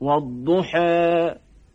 والضحى